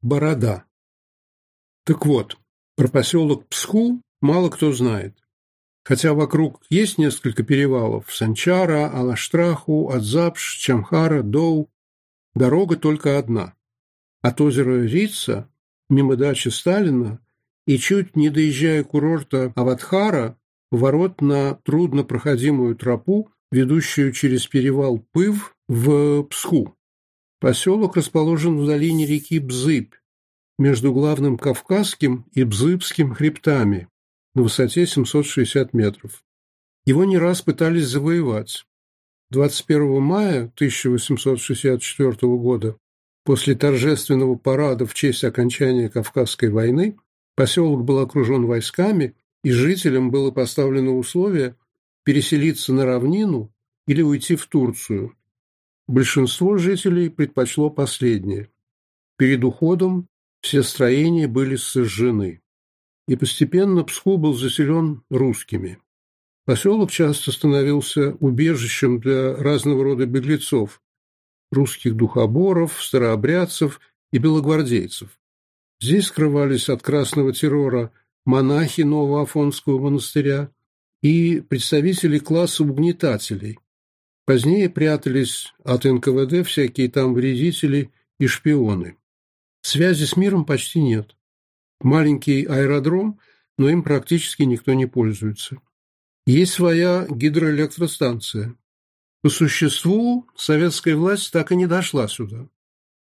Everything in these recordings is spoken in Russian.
Борода. Так вот, про поселок Псху мало кто знает. Хотя вокруг есть несколько перевалов – Санчара, Алаштраху, Адзапш, Чамхара, Доу. Дорога только одна. От озера Рица, мимо дачи Сталина, и чуть не доезжая курорта Аватхара, ворот на труднопроходимую тропу, ведущую через перевал Пыв в Псху. Поселок расположен в долине реки Бзыбь, между главным Кавказским и Бзыбским хребтами, на высоте 760 метров. Его не раз пытались завоевать. 21 мая 1864 года, после торжественного парада в честь окончания Кавказской войны, поселок был окружен войсками, и жителям было поставлено условие переселиться на равнину или уйти в Турцию. Большинство жителей предпочло последнее. Перед уходом все строения были сожжены, и постепенно Пску был заселен русскими. Поселок часто становился убежищем для разного рода беглецов – русских духоборов, старообрядцев и белогвардейцев. Здесь скрывались от красного террора монахи Новоафонского монастыря и представители класса угнетателей – Позднее прятались от НКВД всякие там вредители и шпионы. Связи с миром почти нет. Маленький аэродром, но им практически никто не пользуется. Есть своя гидроэлектростанция. По существу советская власть так и не дошла сюда.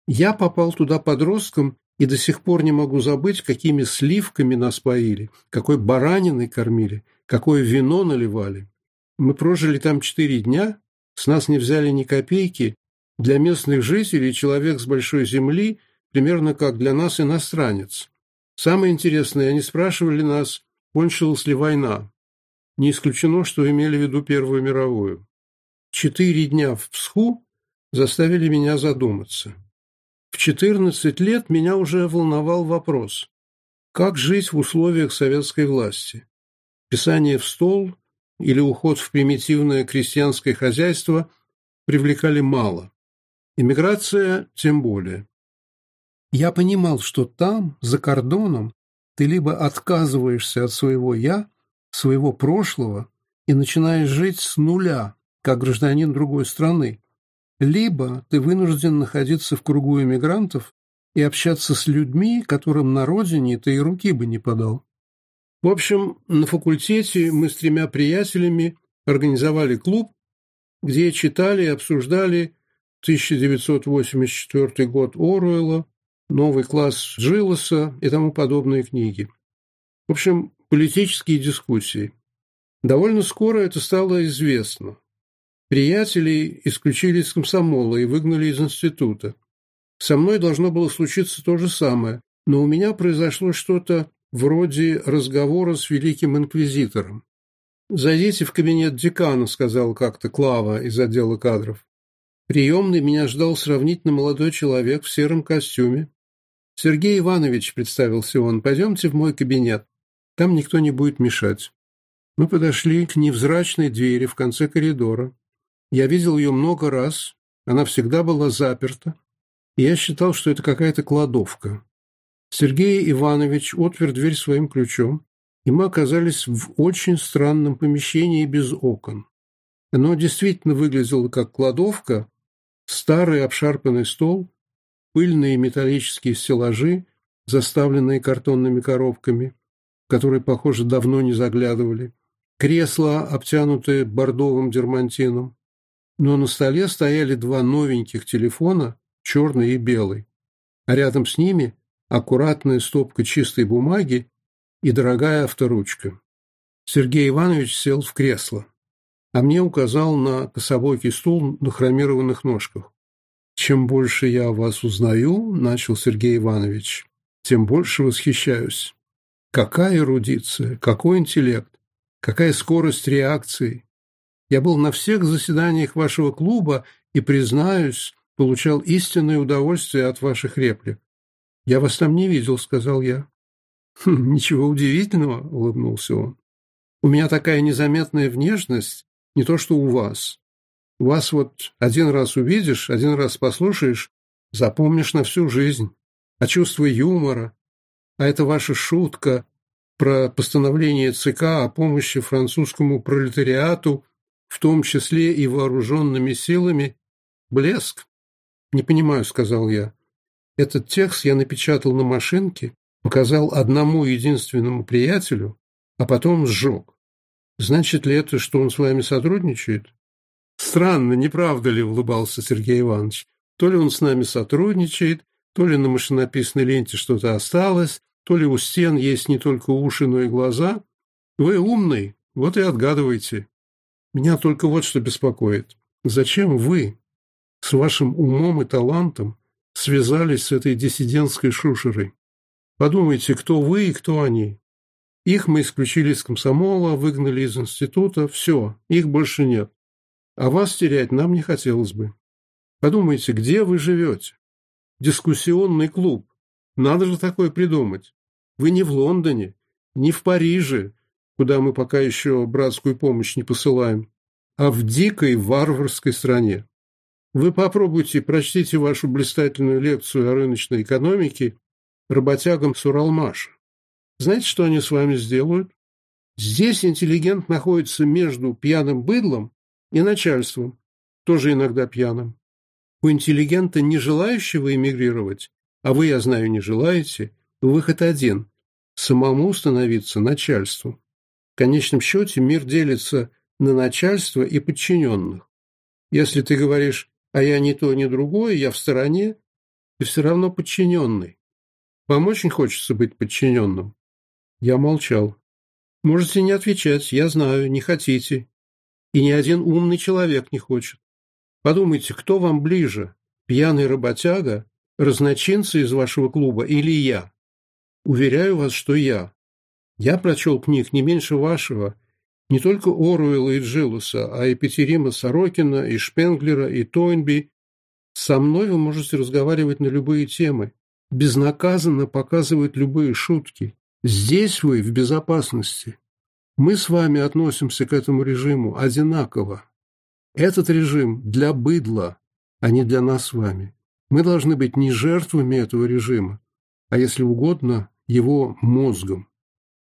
Я попал туда подростком и до сих пор не могу забыть, какими сливками нас поили, какой бараниной кормили, какое вино наливали. Мы прожили там четыре дня, с нас не взяли ни копейки. Для местных жителей человек с большой земли примерно как для нас иностранец. Самое интересное, они спрашивали нас, кончилась ли война. Не исключено, что имели в виду Первую мировую. Четыре дня в Псху заставили меня задуматься. В 14 лет меня уже волновал вопрос, как жить в условиях советской власти. Писание в стол, или уход в примитивное крестьянское хозяйство привлекали мало. Иммиграция тем более. Я понимал, что там, за кордоном, ты либо отказываешься от своего «я», своего прошлого, и начинаешь жить с нуля, как гражданин другой страны, либо ты вынужден находиться в кругу иммигрантов и общаться с людьми, которым на родине ты и руки бы не подал. В общем, на факультете мы с тремя приятелями организовали клуб, где читали и обсуждали 1984 год Оруэлла, новый класс Джилоса и тому подобные книги. В общем, политические дискуссии. Довольно скоро это стало известно. Приятелей исключили из комсомола и выгнали из института. Со мной должно было случиться то же самое, но у меня произошло что-то вроде разговора с великим инквизитором. «Зайдите в кабинет декана», — сказала как-то Клава из отдела кадров. Приемный меня ждал сравнительно молодой человек в сером костюме. «Сергей Иванович», — представился он, — «пойдемте в мой кабинет. Там никто не будет мешать». Мы подошли к невзрачной двери в конце коридора. Я видел ее много раз, она всегда была заперта. Я считал, что это какая-то кладовка. Сергей Иванович отвер дверь своим ключом, и мы оказались в очень странном помещении без окон. Оно действительно выглядело как кладовка, старый обшарпанный стол, пыльные металлические стеллажи, заставленные картонными коробками, которые, похоже, давно не заглядывали, кресла, обтянутые бордовым дермантином. Но на столе стояли два новеньких телефона, черный и белый, а рядом с ними аккуратная стопка чистой бумаги и дорогая авторучка. Сергей Иванович сел в кресло, а мне указал на кособокий стул на хромированных ножках. «Чем больше я вас узнаю, — начал Сергей Иванович, — тем больше восхищаюсь. Какая эрудиция, какой интеллект, какая скорость реакции. Я был на всех заседаниях вашего клуба и, признаюсь, получал истинное удовольствие от ваших реплик. «Я вас там не видел», — сказал я. Хм, «Ничего удивительного», — улыбнулся он. «У меня такая незаметная внешность, не то что у вас. Вас вот один раз увидишь, один раз послушаешь, запомнишь на всю жизнь. А чувство юмора, а это ваша шутка про постановление ЦК о помощи французскому пролетариату, в том числе и вооруженными силами, блеск». «Не понимаю», — сказал я. Этот текст я напечатал на машинке, показал одному единственному приятелю, а потом сжег. Значит ли это, что он с вами сотрудничает? Странно, не правда ли, улыбался Сергей Иванович. То ли он с нами сотрудничает, то ли на машинописной ленте что-то осталось, то ли у стен есть не только уши, но и глаза. Вы умный, вот и отгадываете. Меня только вот что беспокоит. Зачем вы с вашим умом и талантом связались с этой диссидентской шушерой. Подумайте, кто вы и кто они. Их мы исключили из комсомола, выгнали из института, все, их больше нет. А вас терять нам не хотелось бы. Подумайте, где вы живете? Дискуссионный клуб. Надо же такое придумать. Вы не в Лондоне, не в Париже, куда мы пока еще братскую помощь не посылаем, а в дикой варварской стране. Вы попробуйте, прочтите вашу блистательную лекцию о рыночной экономике работягам с Уралмаша. Знаете, что они с вами сделают? Здесь интеллигент находится между пьяным быдлом и начальством, тоже иногда пьяным. У интеллигента, не желающего эмигрировать, а вы, я знаю, не желаете, выход один – самому становиться начальством. В конечном счете мир делится на начальство и подчиненных. Если ты говоришь а я ни то, ни другое, я в стороне и все равно подчиненный. Вам очень хочется быть подчиненным?» Я молчал. «Можете не отвечать, я знаю, не хотите. И ни один умный человек не хочет. Подумайте, кто вам ближе, пьяный работяга, разночинцы из вашего клуба или я? Уверяю вас, что я. Я прочел книг не меньше вашего не только Оруэлла и Джилуса, а и Петерима Сорокина, и Шпенглера, и Тойнби. Со мной вы можете разговаривать на любые темы, безнаказанно показывать любые шутки. Здесь вы в безопасности. Мы с вами относимся к этому режиму одинаково. Этот режим для быдла, а не для нас с вами. Мы должны быть не жертвами этого режима, а, если угодно, его мозгом.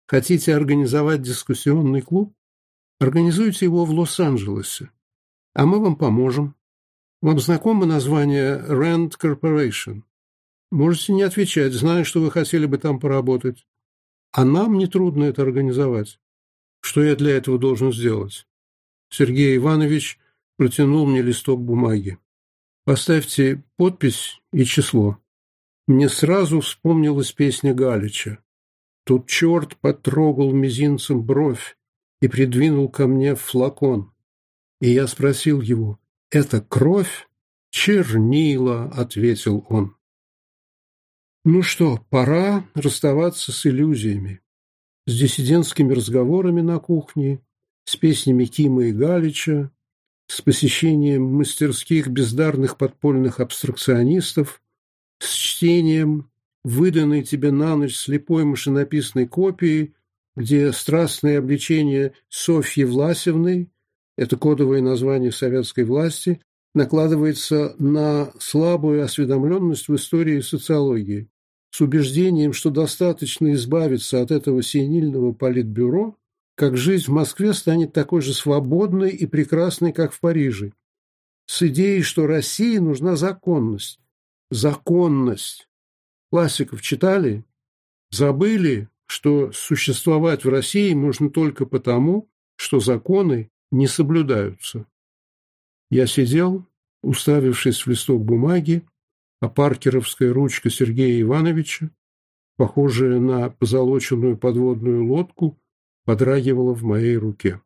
Хотите организовать дискуссионный клуб? Организуйте его в Лос-Анджелесе, а мы вам поможем. Вам знакомо название Rand Corporation? Можете не отвечать, зная, что вы хотели бы там поработать. А нам нетрудно это организовать. Что я для этого должен сделать? Сергей Иванович протянул мне листок бумаги. Поставьте подпись и число. Мне сразу вспомнилась песня Галича. Тут черт потрогал мизинцем бровь, и придвинул ко мне флакон. И я спросил его, «Это кровь?» «Чернила», — ответил он. Ну что, пора расставаться с иллюзиями, с диссидентскими разговорами на кухне, с песнями Кима и Галича, с посещением мастерских бездарных подпольных абстракционистов, с чтением выданной тебе на ночь слепой машинописной копии где страстное обличение Софьи Власевны, это кодовое название советской власти, накладывается на слабую осведомленность в истории социологии с убеждением, что достаточно избавиться от этого синильного политбюро, как жизнь в Москве станет такой же свободной и прекрасной, как в Париже, с идеей, что России нужна законность. Законность. Классиков читали? Забыли? что существовать в России можно только потому, что законы не соблюдаются. Я сидел, уставившись в листок бумаги, а паркеровская ручка Сергея Ивановича, похожая на позолоченную подводную лодку, подрагивала в моей руке.